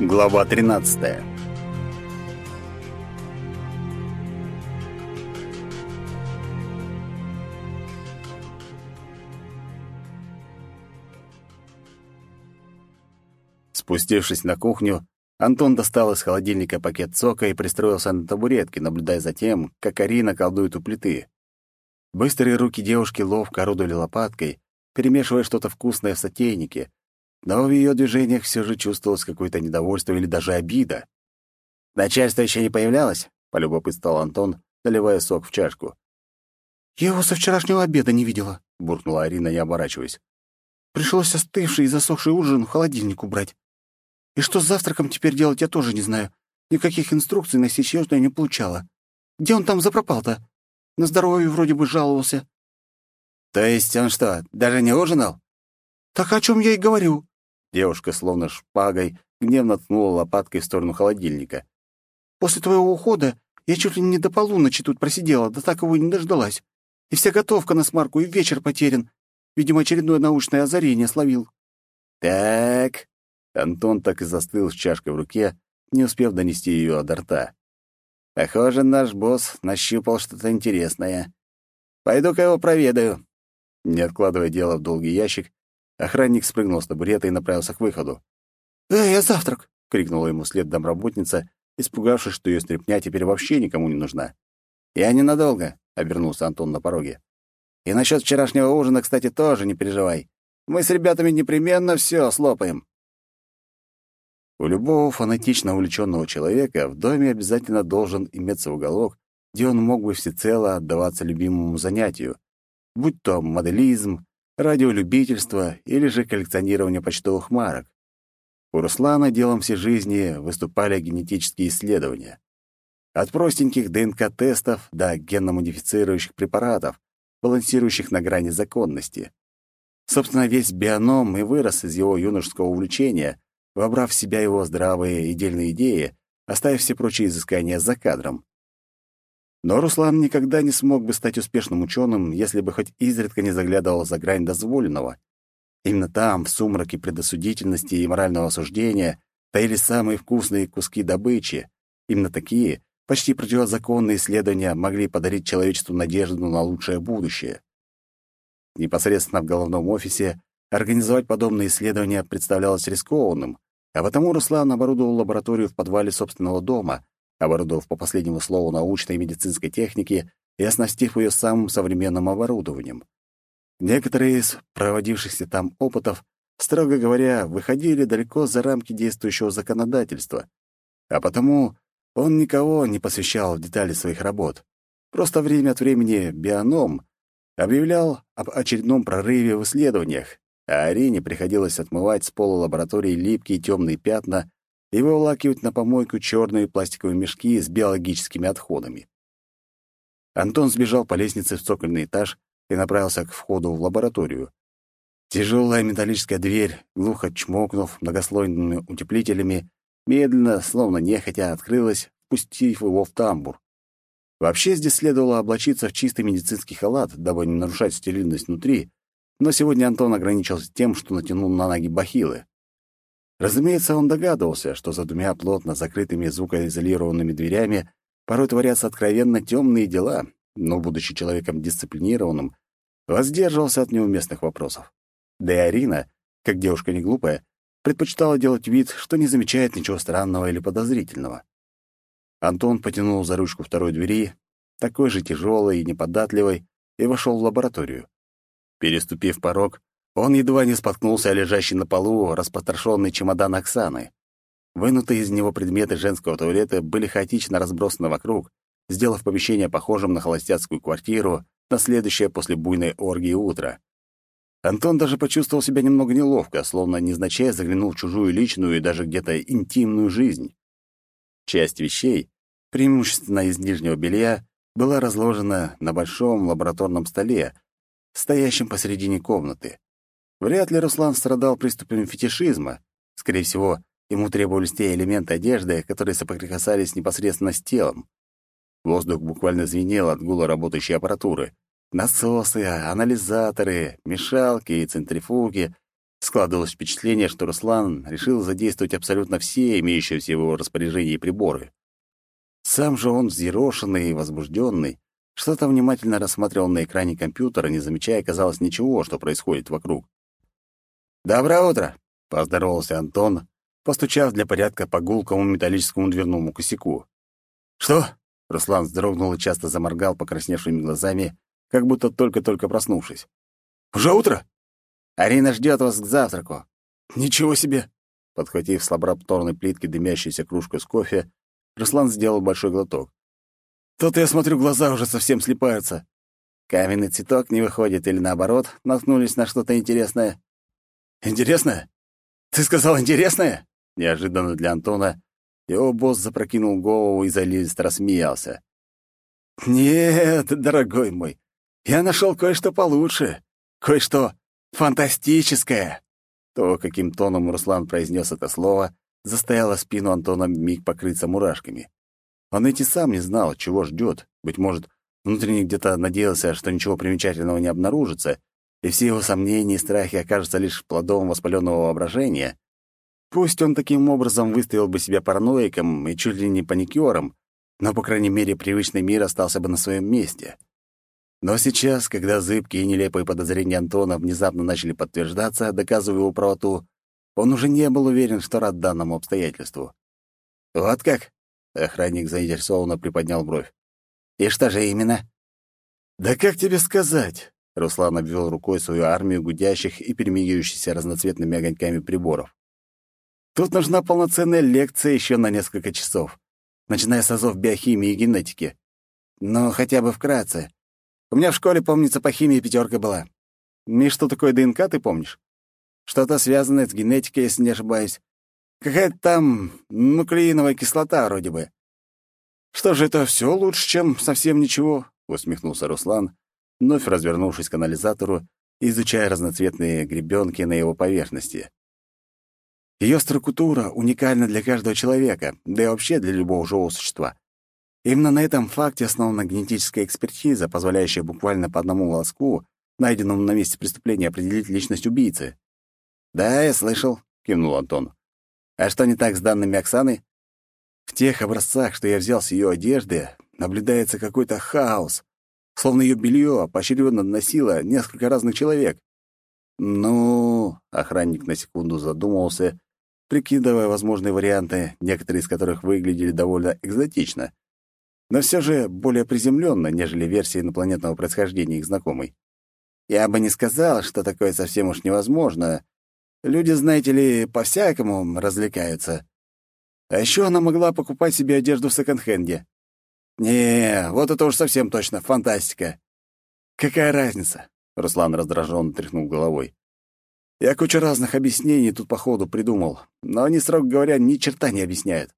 Глава 13. Спустившись на кухню, Антон достал из холодильника пакет сока и пристроился на табуретке, наблюдая за тем, как Арина колдует у плиты. Быстрые руки девушки ловко орудовали лопаткой, перемешивая что-то вкусное в сотейнике, но в ее движениях все же чувствовалось какое-то недовольство или даже обида. «Начальство еще не появлялось?» — полюбопытствовал Антон, наливая сок в чашку. «Я его со вчерашнего обеда не видела», — буркнула Арина, не оборачиваясь. «Пришлось остывший и засохший ужин в холодильник убрать. И что с завтраком теперь делать, я тоже не знаю. Никаких инструкций на я не получала. Где он там запропал-то? На здоровье вроде бы жаловался». «То есть он что, даже не ужинал?» «Так о чем я и говорю. Девушка, словно шпагой, гневно ткнула лопаткой в сторону холодильника. «После твоего ухода я чуть ли не до полуночи тут просидела, да так его и не дождалась. И вся готовка на смарку, и вечер потерян. Видимо, очередное научное озарение словил». «Так...» Антон так и застыл с чашкой в руке, не успев донести ее до рта. «Похоже, наш босс нащупал что-то интересное. Пойду-ка его проведаю». Не откладывая дело в долгий ящик, Охранник спрыгнул с табурета и направился к выходу. «Эй, я завтрак!» — крикнула ему след домработница, испугавшись, что ее стряпня теперь вообще никому не нужна. «Я ненадолго», — обернулся Антон на пороге. «И насчет вчерашнего ужина, кстати, тоже не переживай. Мы с ребятами непременно все слопаем». У любого фанатично увлеченного человека в доме обязательно должен иметься уголок, где он мог бы всецело отдаваться любимому занятию, будь то моделизм, радиолюбительство или же коллекционирование почтовых марок. У Руслана делом всей жизни выступали генетические исследования. От простеньких ДНК-тестов до генно-модифицирующих препаратов, балансирующих на грани законности. Собственно, весь бионом и вырос из его юношеского увлечения, вобрав в себя его здравые и дельные идеи, оставив все прочие изыскания за кадром. Но Руслан никогда не смог бы стать успешным ученым, если бы хоть изредка не заглядывал за грань дозволенного. Именно там, в сумраке предосудительности и морального осуждения, таили самые вкусные куски добычи. Именно такие, почти противозаконные исследования могли подарить человечеству надежду на лучшее будущее. Непосредственно в головном офисе организовать подобные исследования представлялось рискованным, а потому Руслан оборудовал лабораторию в подвале собственного дома, оборудовав по последнему слову научной и медицинской техники и оснастив ее самым современным оборудованием. Некоторые из проводившихся там опытов, строго говоря, выходили далеко за рамки действующего законодательства, а потому он никого не посвящал в детали своих работ. Просто время от времени бионом объявлял об очередном прорыве в исследованиях, а Арине приходилось отмывать с пола лаборатории липкие темные пятна и выволакивать на помойку черные пластиковые мешки с биологическими отходами. Антон сбежал по лестнице в цокольный этаж и направился к входу в лабораторию. Тяжелая металлическая дверь, глухо чмокнув многослойными утеплителями, медленно, словно нехотя, открылась, впустив его в тамбур. Вообще здесь следовало облачиться в чистый медицинский халат, дабы не нарушать стерильность внутри, но сегодня Антон ограничился тем, что натянул на ноги бахилы. Разумеется, он догадывался, что за двумя плотно закрытыми звукоизолированными дверями порой творятся откровенно темные дела, но, будучи человеком дисциплинированным, воздерживался от неуместных вопросов. Да и Арина, как девушка не глупая, предпочитала делать вид, что не замечает ничего странного или подозрительного. Антон потянул за ручку второй двери, такой же тяжелой и неподатливой, и вошел в лабораторию. Переступив порог, он едва не споткнулся о лежащий на полу распотрошенный чемодан Оксаны. Вынутые из него предметы женского туалета были хаотично разбросаны вокруг, сделав помещение похожим на холостяцкую квартиру на следующее после буйной оргии утро. Антон даже почувствовал себя немного неловко, словно незначай заглянул в чужую личную и даже где-то интимную жизнь. Часть вещей, преимущественно из нижнего белья, была разложена на большом лабораторном столе, стоящем посередине комнаты. Вряд ли Руслан страдал приступами фетишизма. Скорее всего, ему требовались те элементы одежды, которые соприкасались непосредственно с телом. Воздух буквально звенел от гула работающей аппаратуры. Насосы, анализаторы, мешалки и центрифуги, Складывалось впечатление, что Руслан решил задействовать абсолютно все имеющиеся в его распоряжении приборы. Сам же он взъерошенный и возбужденный, что-то внимательно рассматривал на экране компьютера, не замечая, казалось, ничего, что происходит вокруг. «Доброе утро!» — поздоровался Антон, постучав для порядка по гулкому металлическому дверному косяку. «Что?» — Руслан вздрогнул и часто заморгал покрасневшими глазами, как будто только-только проснувшись. «Уже утро?» «Арина ждет вас к завтраку». «Ничего себе!» Подхватив с лабораторной плитки дымящуюся кружку с кофе, Руслан сделал большой глоток. Тут я смотрю, глаза уже совсем слепаются. Каменный цветок не выходит или наоборот, наткнулись на что-то интересное. Интересное? Ты сказал интересное? Неожиданно для Антона его босс запрокинул голову и заливисто рассмеялся. «Нет, дорогой мой, я нашел кое-что получше, кое-что фантастическое». То, каким тоном Руслан произнес это слово, заставило спину Антона миг покрыться мурашками. Он ведь и сам не знал, чего ждет. Быть может, внутренне где-то надеялся, что ничего примечательного не обнаружится, и все его сомнения и страхи окажутся лишь плодом воспаленного воображения. Пусть он таким образом выставил бы себя параноиком и чуть ли не паникером, но, по крайней мере, привычный мир остался бы на своем месте. Но сейчас, когда зыбкие и нелепые подозрения Антона внезапно начали подтверждаться, доказывая его правоту, он уже не был уверен, что рад данному обстоятельству. «Вот как?» Охранник заинтересованно приподнял бровь. «И что же именно?» «Да как тебе сказать?» Руслан обвел рукой свою армию гудящих и перемигивающихся разноцветными огоньками приборов. «Тут нужна полноценная лекция еще на несколько часов, начиная с азов биохимии и генетики. Но хотя бы вкратце. У меня в школе, помнится, по химии пятерка была. И что такое ДНК, ты помнишь? Что-то связанное с генетикой, если не ошибаюсь. Какая-то там нуклеиновая кислота вроде бы. Что же это все лучше, чем совсем ничего, усмехнулся Руслан, вновь развернувшись к анализатору изучая разноцветные гребенки на его поверхности. Ее структура уникальна для каждого человека, да и вообще для любого живого существа. Именно на этом факте основана генетическая экспертиза, позволяющая буквально по одному волоску, найденному на месте преступления, определить личность убийцы. «Да, я слышал», — кивнул Антон. А что не так с данными Оксаны? В тех образцах, что я взял с ее одежды, наблюдается какой-то хаос, словно ее белье поочередно носило несколько разных человек. Ну, охранник на секунду задумался, прикидывая возможные варианты, некоторые из которых выглядели довольно экзотично, но все же более приземленно, нежели версия инопланетного происхождения их знакомой. Я бы не сказал, что такое совсем уж невозможно, Люди, знаете ли, по-всякому развлекаются. А еще она могла покупать себе одежду в секонд-хенде. Не, вот это уж совсем точно фантастика. Какая разница? Руслан раздраженно тряхнул головой. Я кучу разных объяснений тут по ходу придумал, но они, строго говоря, ни черта не объясняют.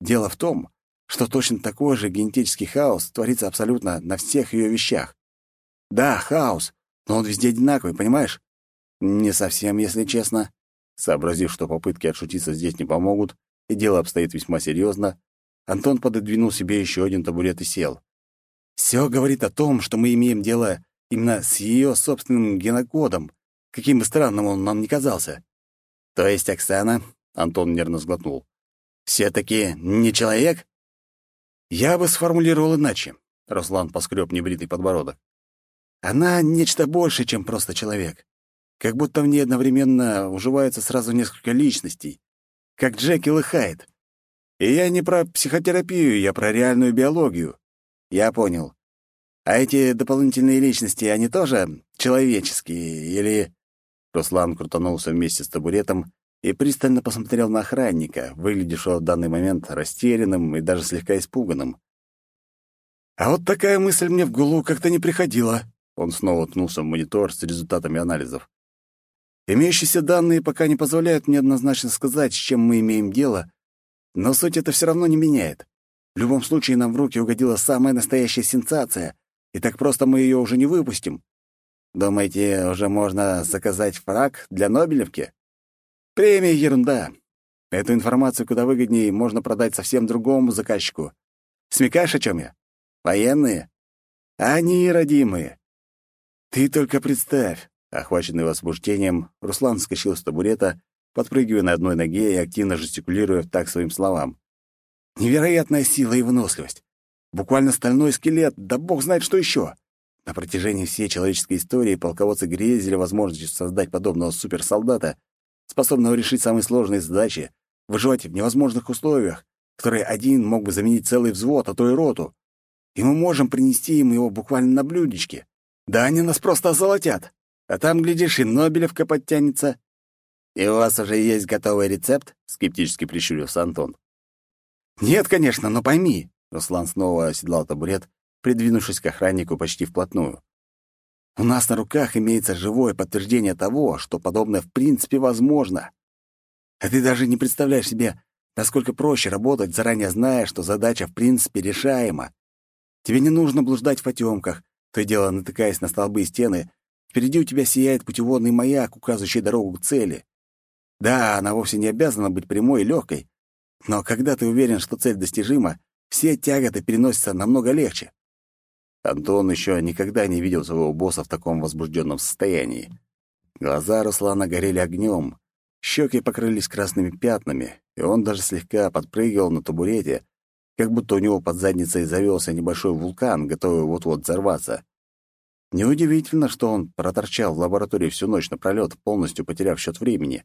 Дело в том, что точно такой же генетический хаос творится абсолютно на всех ее вещах. Да, хаос, но он везде одинаковый, понимаешь? Не совсем, если честно. Сообразив, что попытки отшутиться здесь не помогут, и дело обстоит весьма серьезно, Антон пододвинул себе еще один табурет и сел. Все говорит о том, что мы имеем дело именно с ее собственным генокодом, каким бы странным он нам ни казался. То есть Оксана, Антон нервно сглотнул, все-таки не человек? Я бы сформулировал иначе. Руслан поскреб небритый подбородок. Она нечто больше, чем просто человек как будто в ней одновременно уживаются сразу несколько личностей, как Джекил и Хайд. И я не про психотерапию, я про реальную биологию. Я понял. А эти дополнительные личности, они тоже человеческие или... Руслан крутанулся вместе с табуретом и пристально посмотрел на охранника, выглядевшего в данный момент растерянным и даже слегка испуганным. «А вот такая мысль мне в голову как-то не приходила». Он снова ткнулся в монитор с результатами анализов. Имеющиеся данные пока не позволяют мне однозначно сказать, с чем мы имеем дело, но суть это все равно не меняет. В любом случае нам в руки угодила самая настоящая сенсация, и так просто мы ее уже не выпустим. Думаете, уже можно заказать фраг для Нобелевки? Премия — ерунда. Эту информацию куда выгоднее можно продать совсем другому заказчику. Смекаешь, о чем я? Военные? Они родимые. Ты только представь, Охваченный возбуждением, Руслан вскочил с табурета, подпрыгивая на одной ноге и активно жестикулируя так своим словам. Невероятная сила и выносливость. Буквально стальной скелет, да бог знает что еще. На протяжении всей человеческой истории полководцы грезили возможностью создать подобного суперсолдата, способного решить самые сложные задачи, выживать в невозможных условиях, которые один мог бы заменить целый взвод, а то и роту. И мы можем принести им его буквально на блюдечке. Да они нас просто озолотят. А там, глядишь, и Нобелевка подтянется. «И у вас уже есть готовый рецепт?» — скептически прищурился Антон. «Нет, конечно, но пойми». Руслан снова оседлал табурет, придвинувшись к охраннику почти вплотную. «У нас на руках имеется живое подтверждение того, что подобное в принципе возможно. А ты даже не представляешь себе, насколько проще работать, заранее зная, что задача в принципе решаема. Тебе не нужно блуждать в потемках, то и дело натыкаясь на столбы и стены. Впереди у тебя сияет путеводный маяк, указывающий дорогу к цели. Да, она вовсе не обязана быть прямой и легкой, но когда ты уверен, что цель достижима, все тяготы переносятся намного легче. Антон еще никогда не видел своего босса в таком возбужденном состоянии. Глаза Руслана горели огнем, щеки покрылись красными пятнами, и он даже слегка подпрыгивал на табурете, как будто у него под задницей завелся небольшой вулкан, готовый вот-вот взорваться. Неудивительно, что он проторчал в лаборатории всю ночь напролёт, полностью потеряв счет времени.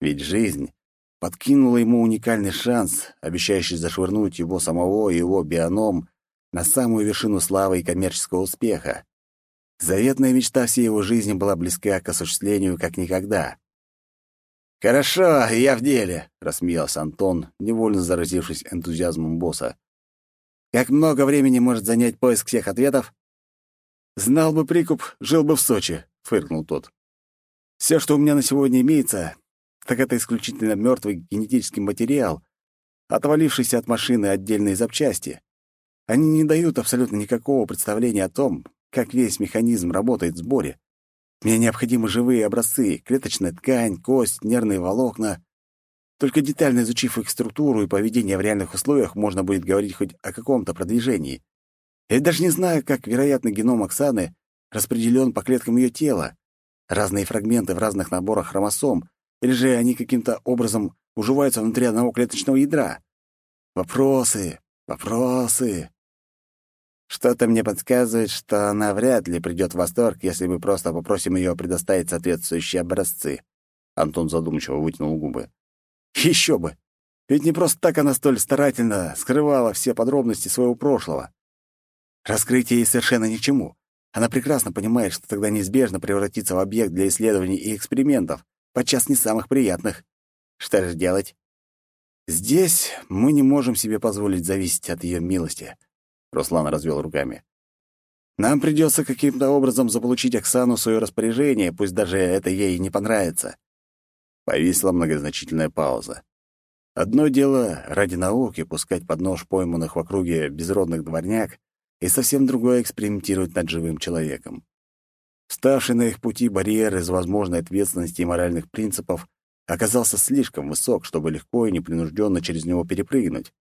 Ведь жизнь подкинула ему уникальный шанс, обещающий зашвырнуть его самого и его бионом на самую вершину славы и коммерческого успеха. Заветная мечта всей его жизни была близка к осуществлению как никогда. «Хорошо, я в деле», — рассмеялся Антон, невольно заразившись энтузиазмом босса. «Как много времени может занять поиск всех ответов?» «Знал бы прикуп, жил бы в Сочи», — фыркнул тот. «Все, что у меня на сегодня имеется, так это исключительно мертвый генетический материал, отвалившийся от машины отдельные запчасти. Они не дают абсолютно никакого представления о том, как весь механизм работает в сборе. Мне необходимы живые образцы, клеточная ткань, кость, нервные волокна. Только детально изучив их структуру и поведение в реальных условиях, можно будет говорить хоть о каком-то продвижении. Я даже не знаю, как вероятно геном Оксаны распределен по клеткам ее тела. Разные фрагменты в разных наборах хромосом, или же они каким-то образом уживаются внутри одного клеточного ядра? Вопросы, вопросы. Что-то мне подсказывает, что она вряд ли придет в восторг, если мы просто попросим ее предоставить соответствующие образцы. Антон задумчиво вытянул губы. Еще бы! Ведь не просто так она столь старательно скрывала все подробности своего прошлого. Раскрытие ей совершенно ни к чему. Она прекрасно понимает, что тогда неизбежно превратится в объект для исследований и экспериментов, подчас не самых приятных. Что же делать? Здесь мы не можем себе позволить зависеть от ее милости. Руслан развел руками. Нам придется каким-то образом заполучить Оксану в свое распоряжение, пусть даже это ей не понравится. Повисла многозначительная пауза. Одно дело ради науки пускать под нож пойманных в округе безродных дворняк, и совсем другое экспериментировать над живым человеком. Ставший на их пути барьер из возможной ответственности и моральных принципов оказался слишком высок, чтобы легко и непринужденно через него перепрыгнуть.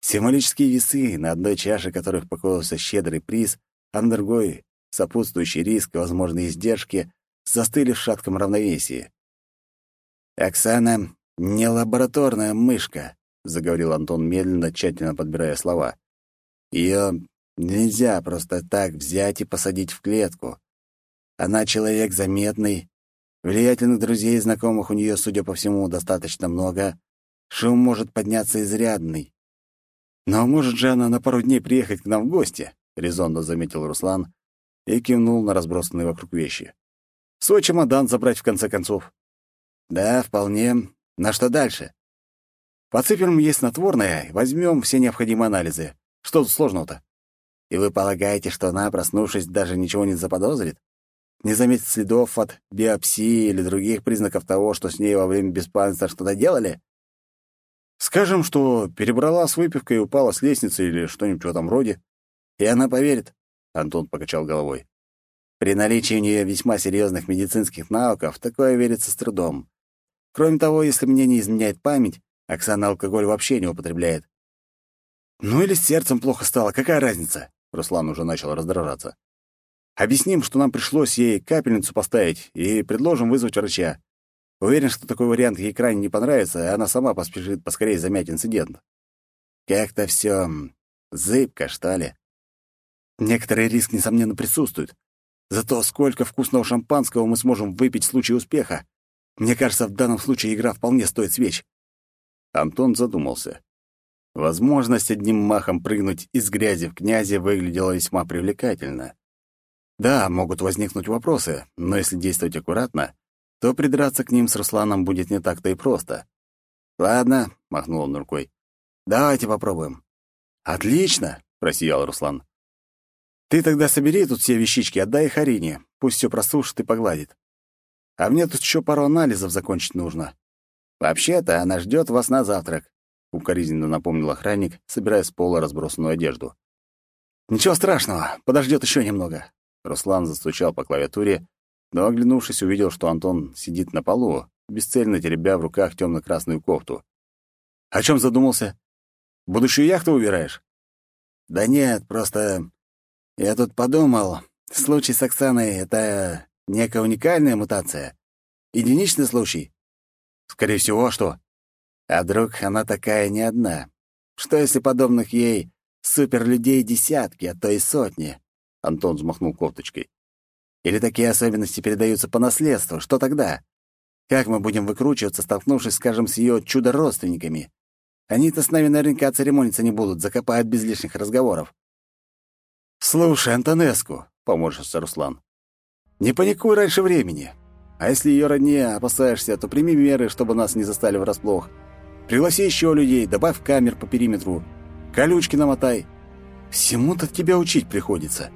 Символические весы, на одной чаше которых покоился щедрый приз, а на другой — сопутствующий риск и возможные издержки, застыли в шатком равновесии. «Оксана — не лабораторная мышка», — заговорил Антон медленно, тщательно подбирая слова. «Ее нельзя просто так взять и посадить в клетку. Она человек заметный, влиятельных друзей и знакомых у нее, судя по всему, достаточно много. Шум может подняться изрядный. Но может же она на пару дней приехать к нам в гости, резонно заметил Руслан и кивнул на разбросанные вокруг вещи. Свой чемодан забрать в конце концов. Да, вполне. На что дальше? Подсыпем ей снотворное, возьмем все необходимые анализы. Что тут сложного-то? И вы полагаете, что она, проснувшись, даже ничего не заподозрит? Не заметит следов от биопсии или других признаков того, что с ней во время беспамятства что-то делали? Скажем, что перебрала с выпивкой и упала с лестницы или что-нибудь в этом роде. И она поверит. Антон покачал головой. При наличии у нее весьма серьезных медицинских навыков такое верится с трудом. Кроме того, если мне не изменяет память, Оксана алкоголь вообще не употребляет. Ну или с сердцем плохо стало, какая разница? Руслан уже начал раздражаться. Объясним, что нам пришлось ей капельницу поставить, и предложим вызвать врача. Уверен, что такой вариант ей крайне не понравится, и она сама поспешит поскорее замять инцидент. Как-то все зыбко, что ли. Некоторый риск, несомненно, присутствует. Зато сколько вкусного шампанского мы сможем выпить в случае успеха. Мне кажется, в данном случае игра вполне стоит свеч. Антон задумался. Возможность одним махом прыгнуть из грязи в князи выглядела весьма привлекательно. Да, могут возникнуть вопросы, но если действовать аккуратно, то придраться к ним с Русланом будет не так-то и просто. «Ладно», — махнул он рукой, — «давайте попробуем». «Отлично», — просиял Руслан. «Ты тогда собери тут все вещички, отдай их Арине, пусть все просушит и погладит. А мне тут еще пару анализов закончить нужно. Вообще-то она ждет вас на завтрак укоризненно напомнил охранник, собирая с пола разбросанную одежду. «Ничего страшного, подождет еще немного». Руслан застучал по клавиатуре, но, оглянувшись, увидел, что Антон сидит на полу, бесцельно теребя в руках темно-красную кофту. «О чем задумался? Будущую яхту убираешь?» «Да нет, просто... Я тут подумал, случай с Оксаной — это некая уникальная мутация. Единичный случай?» «Скорее всего, что?» А вдруг она такая не одна? Что если подобных ей суперлюдей десятки, а то и сотни? Антон взмахнул кофточкой. Или такие особенности передаются по наследству? Что тогда? Как мы будем выкручиваться, столкнувшись, скажем, с ее чудо-родственниками? Они-то с нами наверняка церемониться не будут, закопают без лишних разговоров. «Слушай, Антонеску», — поморщился Руслан, — «не паникуй раньше времени. А если ее родне опасаешься, то прими меры, чтобы нас не застали врасплох. Пригласи еще людей, добавь камер по периметру. Колючки намотай. Всему-то тебя учить приходится.